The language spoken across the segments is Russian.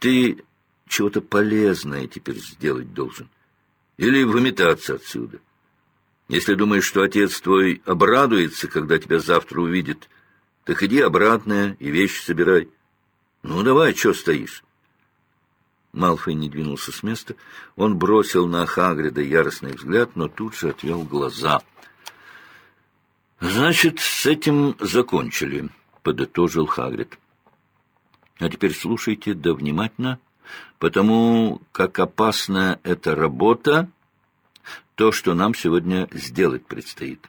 Ты чего-то полезное теперь сделать должен. Или выметаться отсюда. Если думаешь, что отец твой обрадуется, когда тебя завтра увидит, так иди обратно и вещи собирай. Ну, давай, что стоишь?» Малфой не двинулся с места. Он бросил на Хагрида яростный взгляд, но тут же отвел глаза. «Значит, с этим закончили», — подытожил Хагрид. «А теперь слушайте да внимательно, потому как опасна эта работа, то, что нам сегодня сделать предстоит.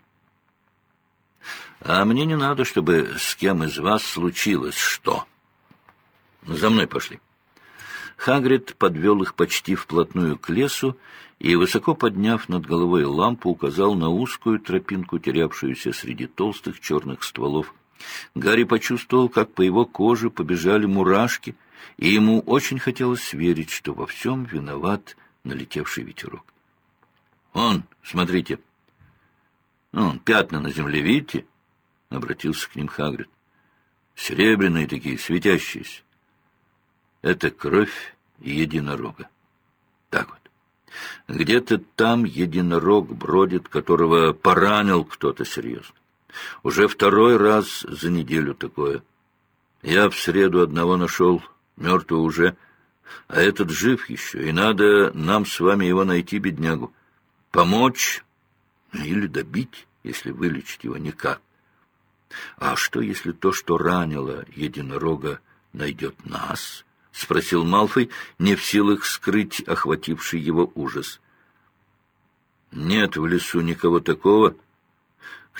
А мне не надо, чтобы с кем из вас случилось что. За мной пошли». Хагрид подвел их почти вплотную к лесу и, высоко подняв над головой лампу, указал на узкую тропинку, терявшуюся среди толстых черных стволов. Гарри почувствовал, как по его коже побежали мурашки, и ему очень хотелось верить, что во всем виноват налетевший ветерок. «Он, смотрите!» «Он, пятна на земле, видите?» — обратился к ним Хагрид. «Серебряные такие, светящиеся. Это кровь единорога. Так вот. Где-то там единорог бродит, которого поранил кто-то серьезно. Уже второй раз за неделю такое. Я в среду одного нашел, мертвого уже, а этот жив еще, и надо нам с вами его найти, беднягу. Помочь или добить, если вылечить его никак. А что, если то, что ранило единорога, найдет нас?» — спросил Малфой, не в силах скрыть охвативший его ужас. «Нет в лесу никого такого,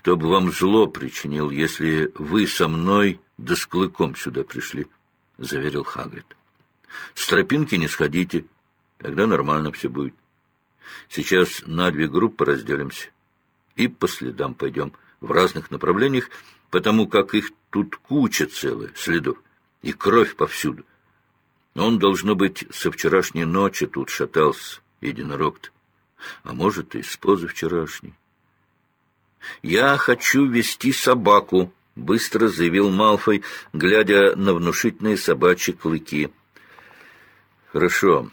кто бы вам зло причинил, если вы со мной да с клыком сюда пришли», — заверил Хагрид. «С тропинки не сходите, тогда нормально все будет. Сейчас на две группы разделимся и по следам пойдем в разных направлениях, потому как их тут куча целая следов, и кровь повсюду. Он, должно быть, со вчерашней ночи тут шатался, единорог-то. А может, и с позавчерашней. «Я хочу вести собаку», — быстро заявил Малфой, глядя на внушительные собачьи клыки. «Хорошо,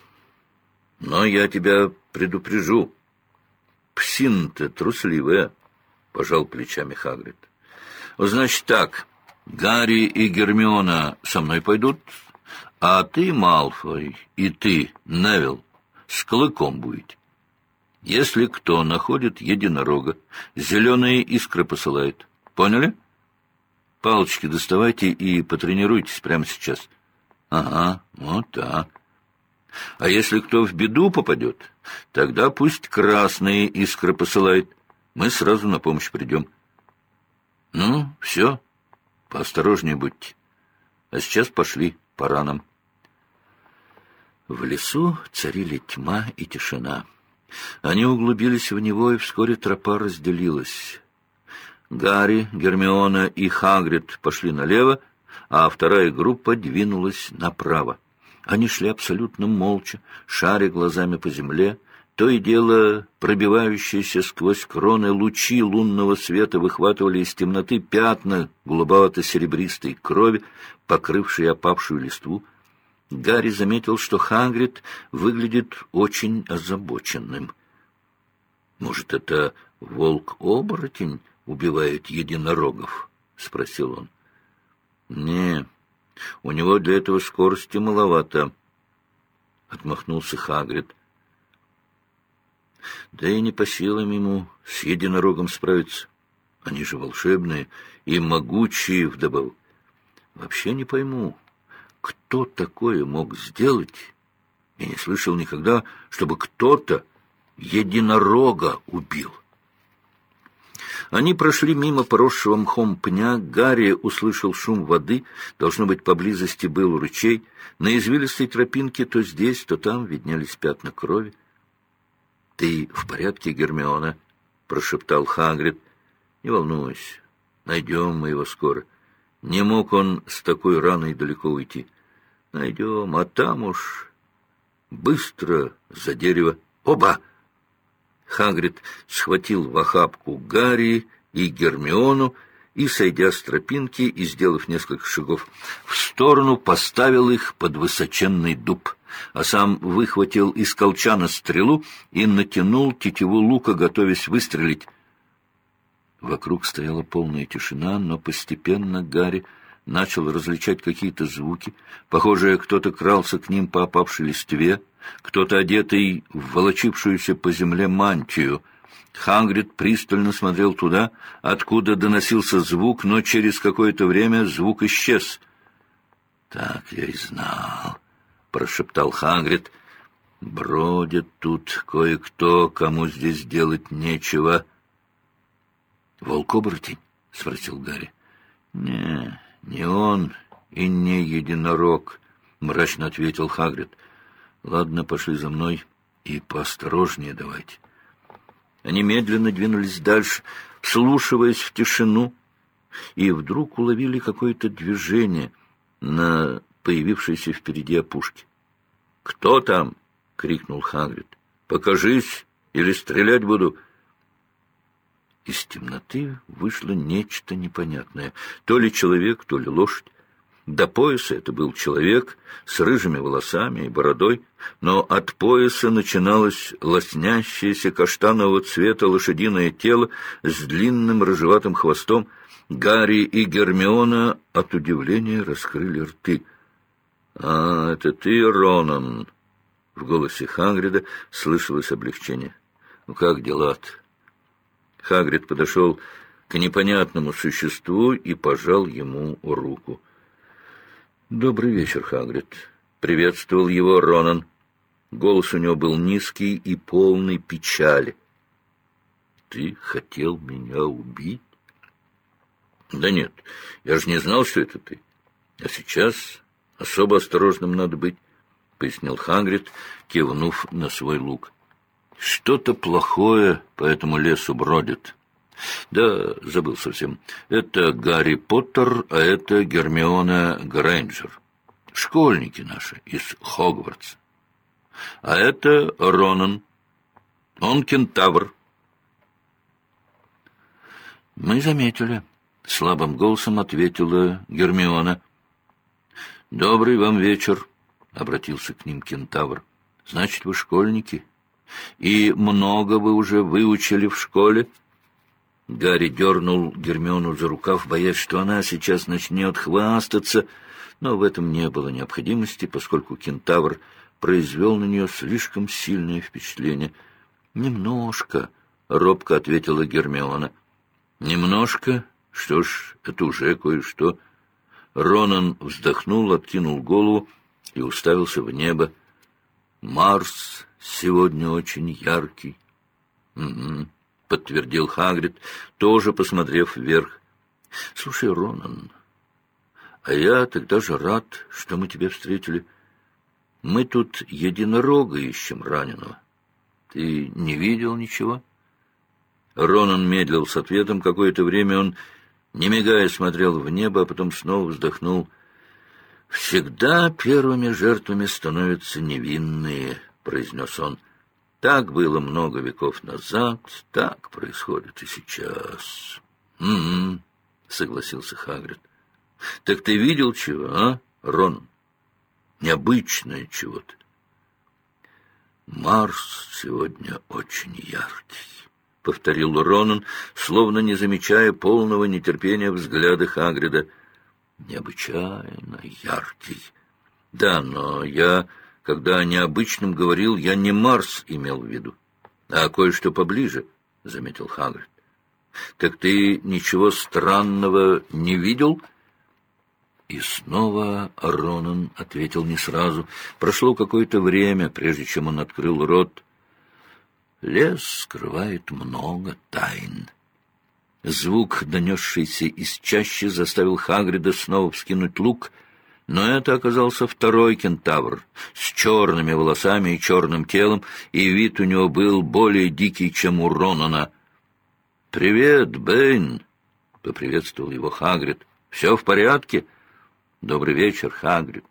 но я тебя предупрежу. Псин-то трусливая», — пожал плечами Хагрид. «Значит так, Гарри и Гермиона со мной пойдут, а ты, Малфой, и ты, Невил, с клыком будете. Если кто находит единорога, зеленые искры посылает. Поняли? Палочки доставайте и потренируйтесь прямо сейчас. Ага, вот так. А если кто в беду попадет, тогда пусть красные искры посылает. Мы сразу на помощь придем. Ну, все, поосторожнее будьте. А сейчас пошли, пора нам. В лесу царили тьма и тишина. Они углубились в него, и вскоре тропа разделилась. Гарри, Гермиона и Хагрид пошли налево, а вторая группа двинулась направо. Они шли абсолютно молча, шаря глазами по земле, то и дело пробивающиеся сквозь кроны лучи лунного света выхватывали из темноты пятна голубовато-серебристой крови, покрывшие опавшую листву, Гарри заметил, что Хагрид выглядит очень озабоченным. «Может, это волк-оборотень убивает единорогов?» — спросил он. «Не, у него для этого скорости маловато», — отмахнулся Хагрид. «Да и не по силам ему с единорогом справиться. Они же волшебные и могучие вдобавок. Вообще не пойму, кто такое мог сделать? Я не слышал никогда, чтобы кто-то единорога убил. Они прошли мимо поросшего мхом пня, Гарри услышал шум воды, должно быть, поблизости был ручей. На извилистой тропинке то здесь, то там виднелись пятна крови. — Ты в порядке, Гермиона? — прошептал Хагрид. — Не волнуйся, найдем мы его скоро. Не мог он с такой раной далеко уйти. — Найдем, а там уж быстро за дерево. Оба! Хагрид схватил в охапку Гарри и Гермиону и, сойдя с тропинки и сделав несколько шагов в сторону, поставил их под высоченный дуб, а сам выхватил из колчана стрелу и натянул тетиву лука, готовясь выстрелить. Вокруг стояла полная тишина, но постепенно Гарри начал различать какие-то звуки. Похоже, кто-то крался к ним по опавшей листве, кто-то одетый в волочившуюся по земле мантию — Хангрид пристально смотрел туда, откуда доносился звук, но через какое-то время звук исчез. «Так я и знал», — прошептал Хангрид. «Бродит тут кое-кто, кому здесь делать нечего». «Волк-оборотень?» — спросил Гарри. «Не, не он и не единорог», — мрачно ответил Хагрид. «Ладно, пошли за мной и поосторожнее давайте». Они медленно двинулись дальше, вслушиваясь в тишину, и вдруг уловили какое-то движение на появившейся впереди опушке. «Кто там?» — крикнул Хагрид. «Покажись, или стрелять буду!» Из темноты вышло нечто непонятное. То ли человек, то ли лошадь. До пояса это был человек с рыжими волосами и бородой, но от пояса начиналось лоснящееся каштанового цвета лошадиное тело с длинным рыжеватым хвостом. Гарри и Гермиона от удивления раскрыли рты. — А, это ты, Ронан? В голосе Хагрида слышалось облегчение. — Ну, как дела-то? Хагрид подошел к непонятному существу и пожал ему руку. — «Добрый вечер, Хагрид», — приветствовал его Ронан. Голос у него был низкий и полный печали. «Ты хотел меня убить?» «Да нет, я же не знал, что это ты. А сейчас особо осторожным надо быть», — пояснил Хагрид, кивнув на свой лук. «Что-то плохое по этому лесу бродит». Да, забыл совсем. Это Гарри Поттер, а это Гермиона Грейнджер. Школьники наши из Хогвартса. А это Ронан. Он кентавр. Мы заметили. Слабым голосом ответила Гермиона. «Добрый вам вечер», — обратился к ним кентавр. «Значит, вы школьники? И много вы уже выучили в школе?» Гарри дернул Гермиону за рукав, боясь, что она сейчас начнет хвастаться, но в этом не было необходимости, поскольку кентавр произвел на нее слишком сильное впечатление. «Немножко», — робко ответила Гермиона. «Немножко? Что ж, это уже кое-что». Ронан вздохнул, откинул голову и уставился в небо. «Марс сегодня очень яркий». «Угу». — подтвердил Хагрид, тоже посмотрев вверх. — Слушай, Ронан, а я тогда же рад, что мы тебя встретили. Мы тут единорога ищем раненого. Ты не видел ничего? Ронан медлил с ответом. Какое-то время он, не мигая, смотрел в небо, а потом снова вздохнул. «Всегда первыми жертвами становятся невинные», — произнес он. Так было много веков назад, так происходит и сейчас. Угу, согласился Хагрид. Так ты видел чего, а, Рон? Необычное чего-то. Марс сегодня очень яркий, — повторил Ронан, словно не замечая полного нетерпения взгляда Хагрида. Необычайно яркий. Да, но я когда о необычном говорил, я не Марс имел в виду, а кое-что поближе, — заметил Хагрид. — Так ты ничего странного не видел? И снова Ронан ответил не сразу. Прошло какое-то время, прежде чем он открыл рот. Лес скрывает много тайн. Звук, донесшийся из чащи, заставил Хагрида снова вскинуть лук — но это оказался второй кентавр с черными волосами и черным телом, и вид у него был более дикий, чем у Ронана. «Привет, Бэйн!» — поприветствовал его Хагрид. «Все в порядке?» «Добрый вечер, Хагрид.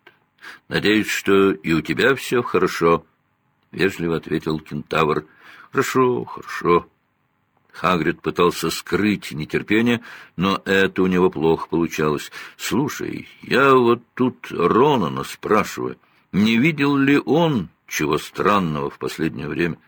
Надеюсь, что и у тебя все хорошо?» — вежливо ответил кентавр. «Хорошо, хорошо». Хагрид пытался скрыть нетерпение, но это у него плохо получалось. «Слушай, я вот тут Ронана спрашиваю, не видел ли он чего странного в последнее время?»